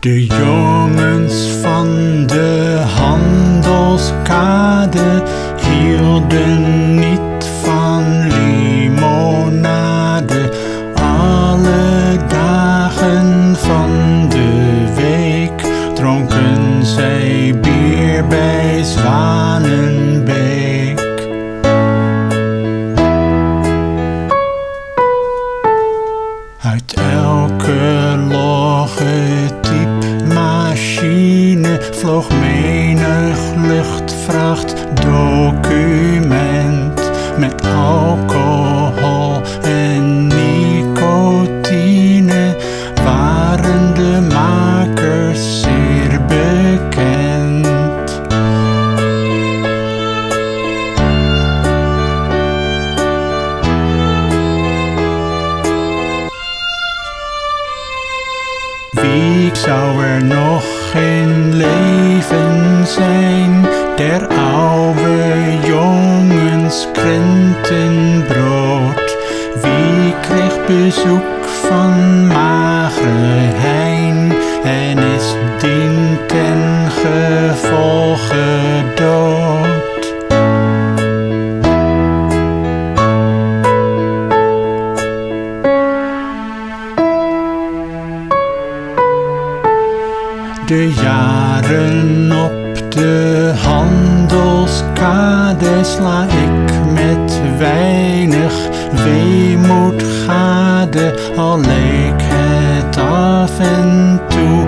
De jongens van de handelskade hielden niet van limonade. Alle dagen van de week dronken zij bier bij Zwanenbeek. Uit elke logotypmachine vloog menig luchtvracht document Wie zou er nog in leven zijn? Der oude jongens krentenbrood. Wie kreeg bezoek van magere hein en is dien ten De jaren op de handelskade sla ik met weinig weemoed gade, al leek het af en toe